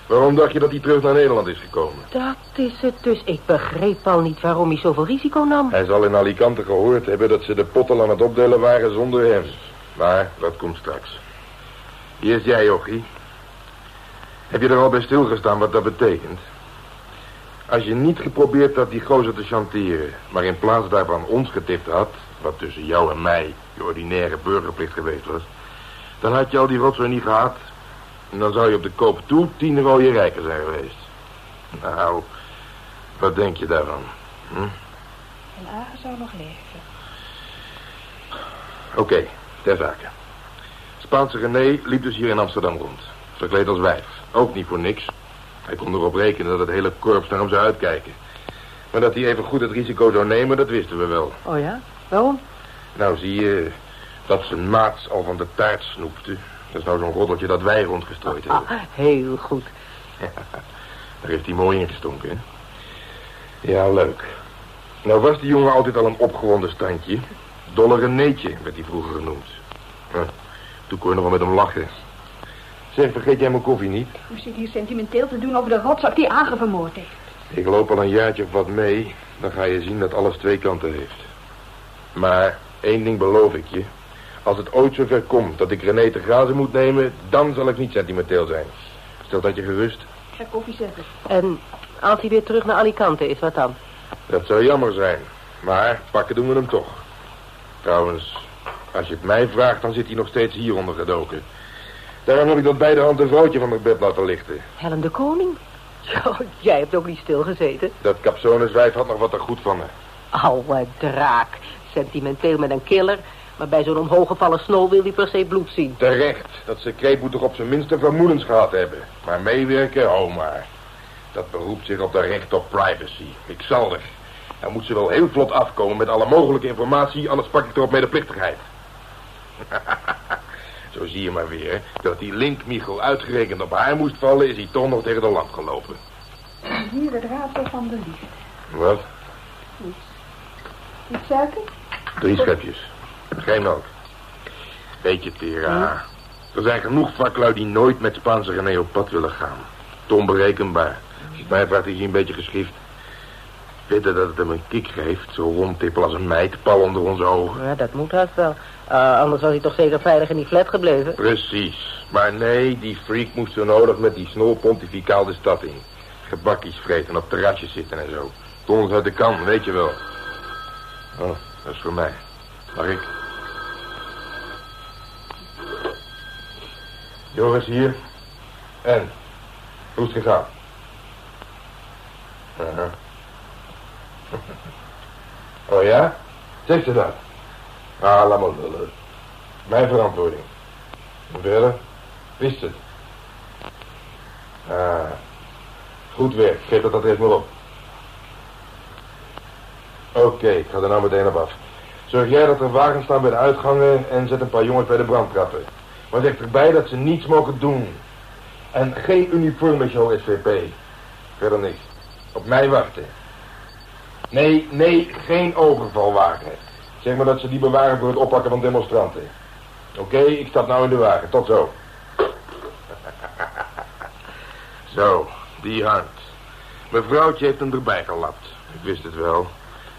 Waarom dacht je dat hij terug naar Nederland is gekomen? Dat is het dus. Ik begreep al niet waarom hij zoveel risico nam. Hij zal in Alicante gehoord hebben dat ze de pottel aan het opdelen waren zonder hem. Maar dat komt straks. Eerst jij, Jochie. Heb je er al bij stilgestaan wat dat betekent? Als je niet geprobeerd had die gozer te chanteren... maar in plaats daarvan ons getipt had... wat tussen jou en mij je ordinaire burgerplicht geweest was... dan had je al die rotzooi niet gehad... en dan zou je op de koop toe tien rode rijken zijn geweest. Nou, wat denk je daarvan? Hm? En Agen zou nog leven. Oké, ter zake. Spaanse René liep dus hier in Amsterdam rond. Verkleed als wijf. Ook niet voor niks. Hij kon erop rekenen dat het hele korps naar hem zou uitkijken. Maar dat hij even goed het risico zou nemen, dat wisten we wel. Oh ja? Waarom? Nou, zie je dat zijn maats al van de taart snoepte. Dat is nou zo'n roddeltje dat wij rondgestrooid hebben. Ah, heel goed. (laughs) Daar heeft hij mooi ingestonken, hè? Ja, leuk. Nou was die jongen altijd al een opgewonden standje. Dolle Renéetje werd hij vroeger genoemd. Ja, toen kon je nog wel met hem lachen. Zeg, vergeet jij mijn koffie niet? U zit hier sentimenteel te doen over de rotzak die Agen vermoord heeft. Ik loop al een jaartje of wat mee. Dan ga je zien dat alles twee kanten heeft. Maar één ding beloof ik je. Als het ooit zover komt dat ik René te grazen moet nemen... dan zal ik niet sentimenteel zijn. Stel dat je gerust. Ik ga koffie zetten. En als hij weer terug naar Alicante is, wat dan? Dat zou jammer zijn. Maar pakken doen we hem toch. Trouwens, als je het mij vraagt, dan zit hij nog steeds hier ondergedoken. Daarom heb ik dat bij de hand een vrouwtje van mijn bed laten lichten. Helen de Koning? (laughs) Zo, jij hebt ook niet stilgezeten. Dat capsoneswijf had nog wat er goed van me. Oude draak. Sentimenteel met een killer. Maar bij zo'n omhooggevallen snol wil hij per se bloed zien. Terecht. Dat secreet moet toch op zijn minste vermoedens gehad hebben. Maar meewerken, oh maar. Dat beroept zich op de recht op privacy. Ik zal er. Dan moet ze wel heel vlot afkomen met alle mogelijke informatie, anders pak ik er op medeplichtigheid. (laughs) Zo zie je maar weer, dat die link Michel uitgerekend op haar moest vallen, is hij toch nog tegen de lamp gelopen. Hier het raadsel van de liefde. Wat? Iets suiker? Drie schepjes. Geen melk. Beetje Tera. Er zijn genoeg vaklui die nooit met Spaanse René op pad willen gaan. Te onberekenbaar. Als je het mij vraagt, is hij een beetje geschift. Weten dat het hem een kick geeft, zo rondtippelen als een meid, pal onder onze ogen. Ja, dat moet haast wel. Uh, anders was hij toch zeker veilig in die flat gebleven. Precies. Maar nee, die freak moest zo nodig met die snol pontificaal de stad in. Gebakjes vreten, op terrasjes zitten en zo. Tons uit de kan, weet je wel. Oh, dat is voor mij. Mag ik? Joris hier. En? Hoe is het gegaan? Aha. (laughs) Oh ja? Zegt ze dat? Ah, laat maar lullen. Mijn verantwoording. En verder? Wist het? Ah. Goed werk. Geef dat adres maar op. Oké, ik ga er nou meteen op af. Zorg jij dat er wagens staan bij de uitgangen en zet een paar jongens bij de brandtrappen. Maar zeg erbij dat ze niets mogen doen. En geen uniform met SVP. Verder niks. Op mij wachten. Nee, nee, geen overvalwagen. Zeg maar dat ze die bewaren voor het oppakken van demonstranten. Oké, ik stap nou in de wagen. Tot zo. (laughs) zo, die hand. Mevrouwtje heeft hem erbij gelapt. Ik wist het wel.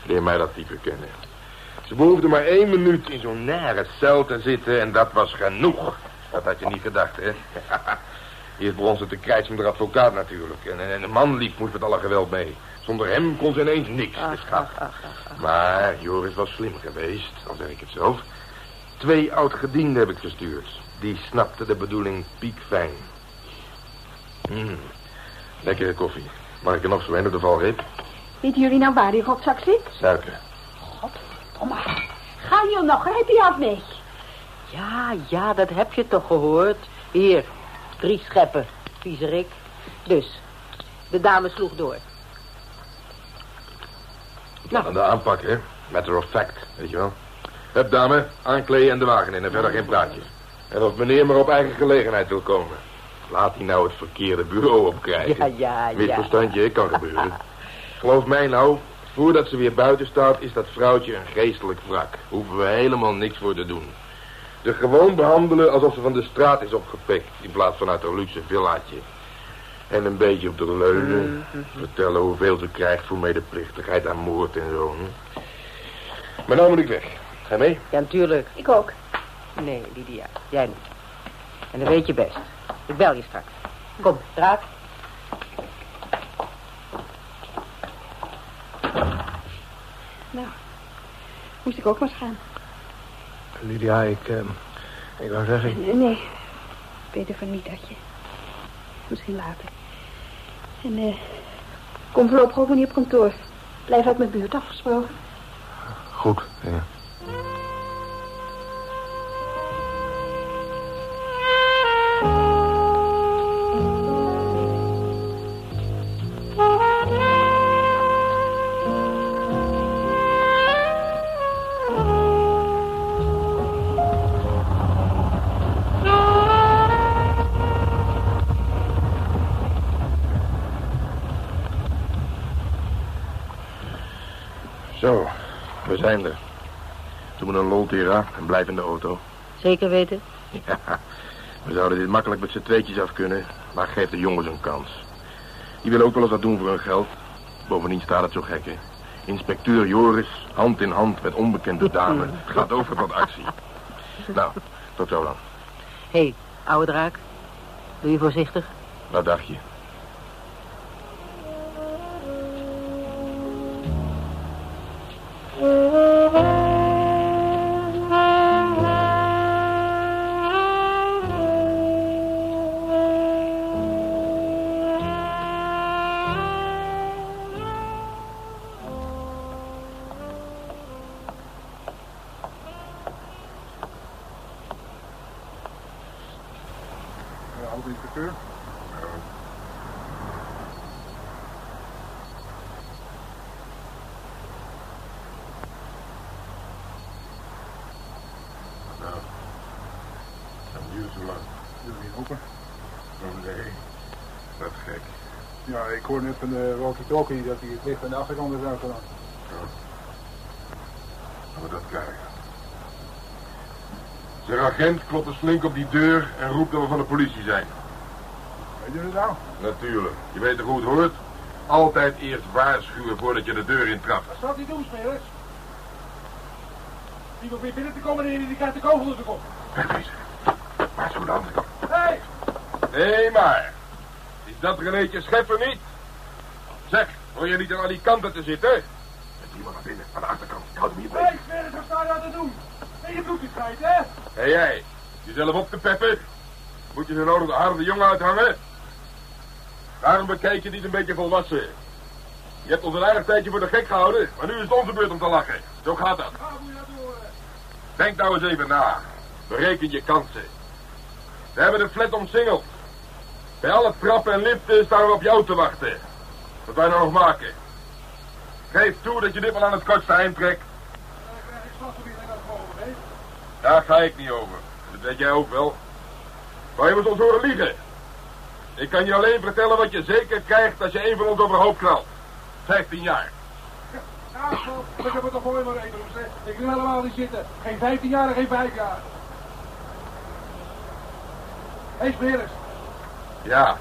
Leer mij dat type kennen. Ze behoefde maar één minuut in zo'n nare cel te zitten en dat was genoeg. Dat had je niet gedacht, hè? Eerst begon ze te krijsen met de advocaat natuurlijk. En, en een man liep moest met alle geweld mee. Zonder hem kon ze ineens niks, de schat. Maar Joris was slim geweest, al zeg ik het zelf. Twee oud-gedienden heb ik gestuurd. Die snapten de bedoeling piekfijn. Mm. Lekkere koffie. Mag ik er nog zo een op de valreep? Weten jullie nou waar die rotzak zit? Suiker. Godverdomme. Ga je nog? Heb je dat mee? Ja, ja, dat heb je toch gehoord. Hier, drie scheppen, viezerik. Dus, de dame sloeg door. Nou. Aan de aanpak, hè. Matter of fact, weet je wel. Hup, dame, aankleden en de wagen in en verder geen praatjes. En of meneer maar op eigen gelegenheid wil komen. Laat hij nou het verkeerde bureau opkrijgen. Ja, ja, ja. Misverstandje, kan gebeuren. Geloof mij nou, voordat ze weer buiten staat... is dat vrouwtje een geestelijk wrak. Hoeven we helemaal niks voor te doen. Ze gewoon behandelen alsof ze van de straat is opgepikt... in plaats van uit een luxe villaatje. En een beetje op de leunen. Vertellen hoeveel ze krijgt voor medeplichtigheid aan moord en zo. Maar nou moet ik weg. Ga je mee? Ja, natuurlijk. Ik ook. Nee, Lydia, jij niet. En dat weet je best. Ik bel je straks. Kom, draak. Nou, moest ik ook maar gaan. Lydia, ik, eh, ik wou zeggen... Nee, nee. beter van niet, dat je. Misschien later. En eh, kom voorlopig ook maar niet op kantoor. Blijf uit mijn buurt afgesproken. Goed, ja. Zijn er. Doe me een loltera en blijf in de auto. Zeker weten? Ja, we zouden dit makkelijk met z'n tweetjes af kunnen, maar geef de jongens een kans. Die willen ook wel eens wat doen voor hun geld. Bovendien staat het zo gek, hè. Inspecteur Joris, hand in hand met onbekende dame, gaat over tot actie. Nou, tot zo dan. Hé, hey, oude draak. Doe je voorzichtig? Wat dacht je? Ik hoor net van de walkie-talkie dat hij het licht aan de achterkant is uitgedaan. Gaan we dat krijgen. Zeg agent, klopt eens flink op die deur en roept dat we van de politie zijn. Weet je het nou? Natuurlijk. Je weet toch hoe het hoort? Altijd eerst waarschuwen voordat je de deur intrapt. Wat staat hij doen, spelers? Die probeert binnen te komen en die krijgt de kogel in de kop. Wegwezen. Maar zo de andere kant. Hé! Hey! Hé, maar. Is dat Renéetje Schepper niet? Hoor je niet aan die kanten te zitten? Met iemand naar binnen, aan de achterkant. Ik houd hem hier bij. spelers, wat sta je aan te doen? En je kwijt, hè? Hé jij, jezelf op te peppen? Moet je zo nodig de harde jongen uithangen? Daarom bekijk je niet een beetje volwassen. Je hebt ons een aardig tijdje voor de gek gehouden, maar nu is het onze beurt om te lachen. Zo gaat dat. Denk nou eens even na. Bereken je kansen. We hebben de flat omsingeld. Bij alle trappen en liften staan we op jou te wachten. Wat wij nou nog maken. Geef toe dat je dit wel aan het kortste eind trekt. Daar ga ik niet over. Dat weet jij ook wel. Maar je moet ons horen liegen. Ik kan je alleen vertellen wat je zeker krijgt als je een van ons overhoop knalt. 15 jaar. Ja, ik heb het toch mooi maar één hè? Ik wil helemaal niet zitten. Geen 15 jaar en geen 5 jaar. Hé, hey, Ja,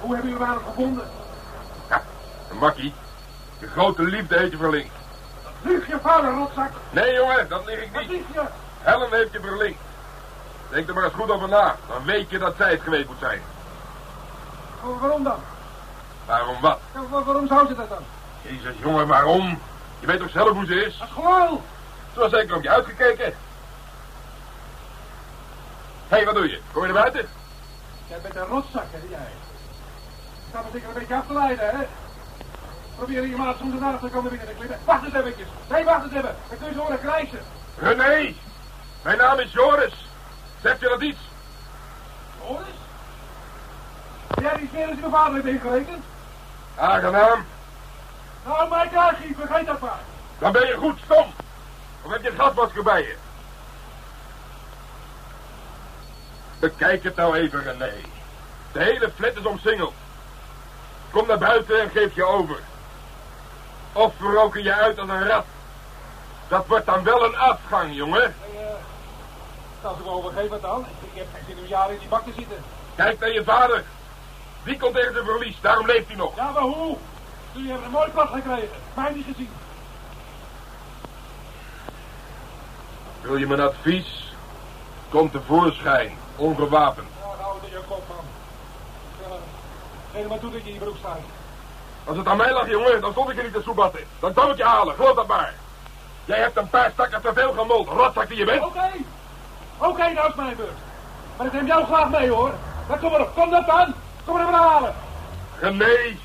hoe hebben jullie hem gevonden? Makkie. De grote liefde heeft je verlinkt. Lieg je vader, rotzak! Nee, jongen, dat lig ik Wat niet. lieg je? Helen heeft je verlinkt. Denk er maar eens goed over na. Dan weet je dat zij het geweest moet zijn. Wa- Waarom dan? Waarom wat? Ja, waarom zou ze dat dan? Jezus, jongen, waarom? Je weet toch zelf hoe ze is? Dat is gewoon. Ze was zeker op je uitgekeken. Hé, hey, wat doe je? Kom je naar buiten? Jij bent een rotzak, hè, jij. Staat me zeker een beetje af te leiden, hè? Probeer je maat soms naast te komen binnen te klimmen. Wacht eens eventjes. Nee, wacht eens even. Dan kun je zo horen krijsen. René! Mijn naam is Joris. Zegt je dat iets? Joris? Jij die spelers die mijn vader heeft ingerekend? Aangenaam. Nou, mijn kruisje, vergeet dat maar. Dan ben je goed stom. Of heb je gasmasker bij je? Bekijk het nou even, René. De hele flat is omsingeld. Kom naar buiten en geef je over. Of verroken je uit als een rat. Dat wordt dan wel een afgang, jongen. Als ik overgeven dan. Ik heb geen zin om jaren in die bak te zitten. Kijk naar je vader. Die komt tegen zijn verlies, daarom leeft hij nog. Ja, maar hoe? Jullie hebben een mooi klap gekregen. Mij niet gezien. Wil je mijn advies? Kom tevoorschijn, ongewapend. Ja, in je kop, man. Ja, Geef maar toe dat je in je broek staat. Als het aan mij lag, jongen, dan stond ik er niet te soebatten. Dan kwam ik je halen, geloof dat maar. Jij hebt een paar stakken te veel gemold, rotzak die je bent. Oké. Oké, nou is mijn beurt. Maar ik neem jou graag mee, hoor. Maar kom maar op, kom dat dan. Kom maar even halen. René,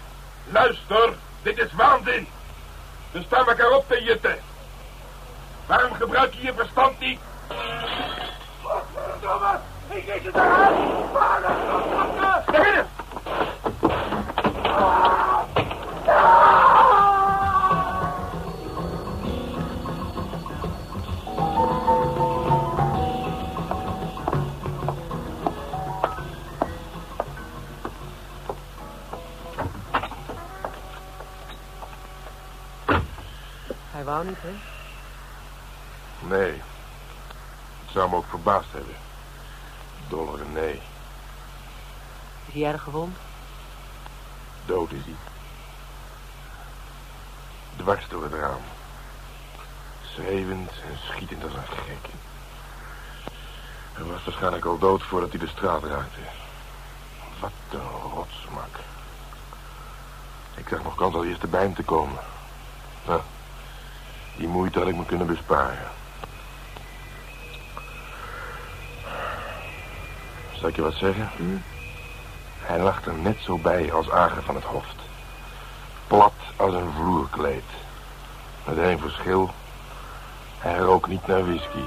luister, dit is waanzin. We staan elkaar op te jutten. Waarom gebruik je je verstand niet? Godverdomme. Ik is het godverdomme. Naar binnen! Hij wou niet, hè? Nee. Het zou me ook verbaasd hebben. Dolle René. Is hij erg gewond? Dood is hij. Dwars door het raam. Schreeuwend en schietend als een gek. Hij was waarschijnlijk al dood voordat hij de straat raakte. Wat een rotsmak. Ik zag nog kans al eerst bij hem te komen. Nou, die moeite had ik me kunnen besparen. Zal ik je wat zeggen? Hij lag er net zo bij als Ager van het Hoft. Plat als een vloerkleed. Met één verschil. Hij rook niet naar whisky.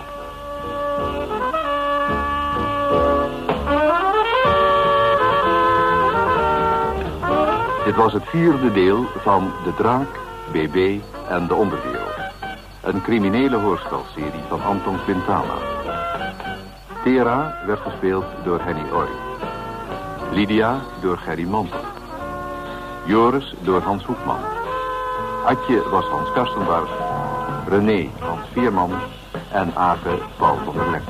Dit was het vierde deel van De Draak, BB en de Onderwereld. Een criminele hoorspelserie van Anton Quintana. Tera werd gespeeld door Henny Oy. Lydia door Gerry Mantel. Joris door Hans Hoekman. Atje was Hans Karstenbarg. René Hans Vierman. En Age Paul van der Lek.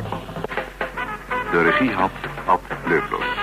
De regie had Ad Leukloos.